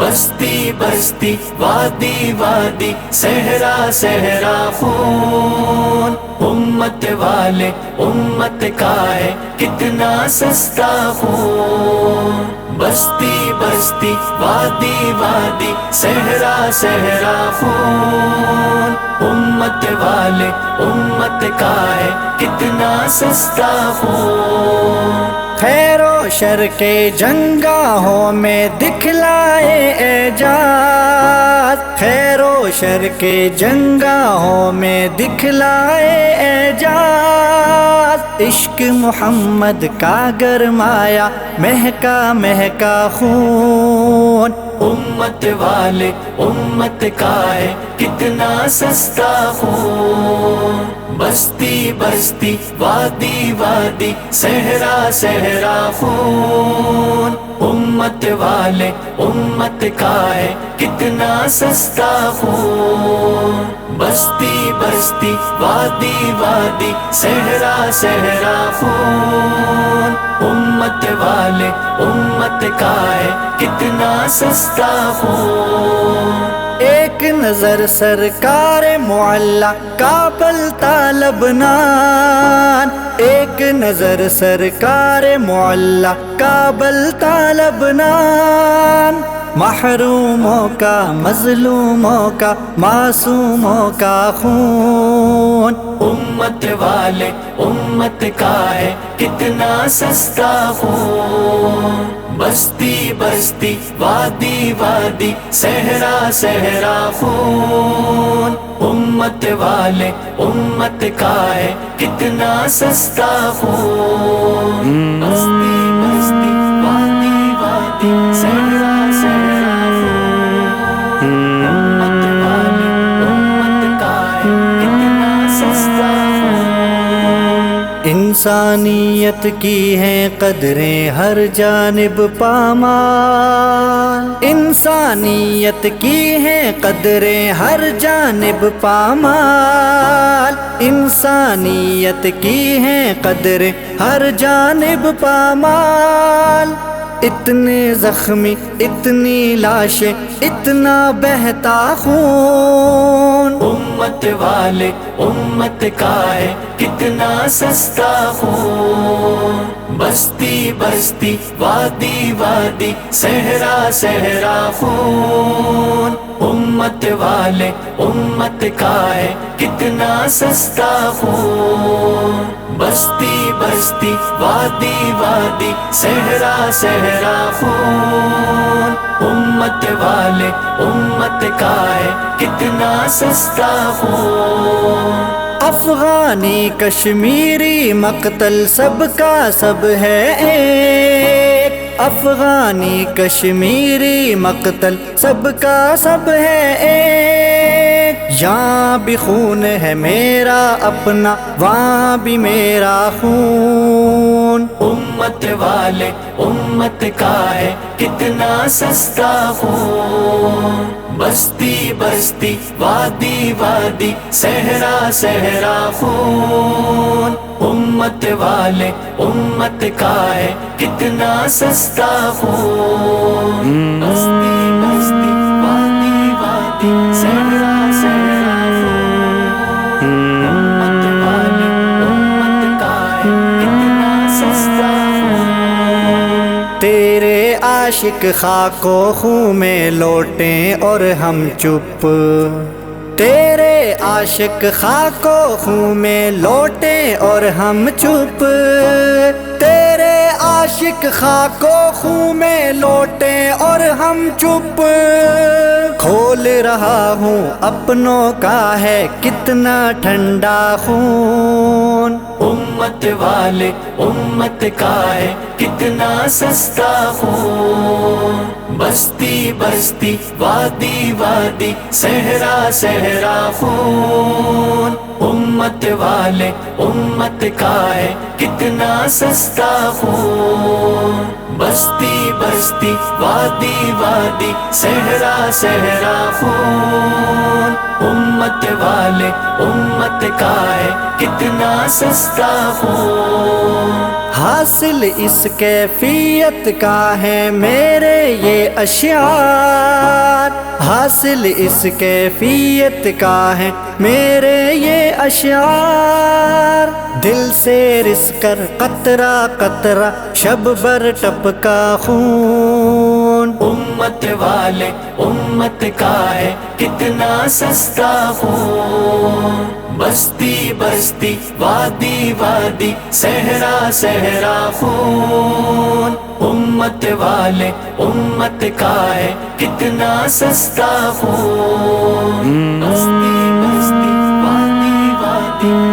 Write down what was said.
بستی بستی وادی وادی صحرا صحرا خون امت والے، امت کا ہے، کتنا سستا خون۔ بستی بستی، وادی وادی، صحرا صحرا خون۔ امت والے، امت کا ہے، کتنا سستا خون۔ خیر و شر کے جنگاہوں میں دکھلائے اعجاز خیر شر کے جنگاہوں میں دکھلائے اعجاز عشق محمد کا گرمایا مہکا مہکا خون۔ امت والے، امت کا ہے، کتنا سستا خون۔ بستی بستی، وادی وادی، صحرا صحرا خون۔ امت والے، امت کا ہے، کتنا سستا خون۔ بستی بستی، وادی وادی، صحرا صحرا خون۔ امت والے، امت کا ہے، کتنا سستا خون۔ ایک نظر سرکار معلّہ کابل طالب نان۔ ایک نظر سرکار معلہ کابل طالب نان۔ محروموں کا مظلوموں کا معصوموں کا خون۔ امت والے امت کا ہے کتنا سستا خون۔ بستی بستی وادی وادی صحرا صحرا خون۔ امت والے امت کا ہے کتنا سستا خون۔ انسانیت کی ہیں قدریں ہر جانب پامال انسانیت کی ہیں قدریں ہر جانب پامال انسانیت کی ہیں قدریں ہر جانب پامال اتنے زخمی، اتنی لاشیں، اتنا بہتا خون امت والے، امت کا ہے۔ کتنا سستا خون۔ بستی بستی، وادی وادی، صحرا صحرا خون۔ امت والے، امت کا ہے کتنا سستا خون۔ بستی بستی، وادی وادی، صحرا صحرا خون۔ امت والے، امت کا ہے کتنا سستا خون۔ افغانی کشمیری مقتل سب کا سب ہے۔ ایک افغانی کشمیری مقتل سب کا سب ہے۔ ایک یہاں بھی خون ہے میرا اپنا، وہاں بھی میرا خون۔ امت والے، امت کا ہے، کتنا سستا خون۔ بستی بستی، وادی وادی، صحرا صحرا خون۔ امت والے، امت کا ہے کتنا سستا خون۔ بستی بستی، وادی وادی، صحرا صحرا خون۔ امت والے، امت کا ہے کتنا سستا خون۔ تیرے عاشق خاک و خوں میں لوٹیں اور ہم چپ۔ تیرے عاشق خاک و خوں میں لوٹیں اور ہم چپ۔ تیرے عاشق خاک و خوں میں لوٹیں اور ہم چپ۔ کھول رہا ہوں اپنوں کا ہے کتنا ٹھنڈا خون۔ امت والے، امت کا ہے کتنا سستا خون۔ بستی بستی، وادی وادی، صحرا صحرا خون۔ امت والے، امت کا ہے کتنا سستا خون۔ بستی بستی وادی وادی، صحرا صحرا خون۔ امت والے، امت کا ہے کتنا سستا خون۔ حاصل اس کیفیت کا ہے میرے یہ اشعار۔ حاصل اس کیفیت کا ہے میرے یہ اشعار۔ دل سے رس کر قطرہ قطرہ شب بر ٹپکا خون۔ امت والے امت کا ہے کتنا سستا خون۔ بستی بستی وادی وادی صحرا صحرا خون۔ امت والے امت کا ہے کتنا سستا خون۔ بستی بستی وادی وادی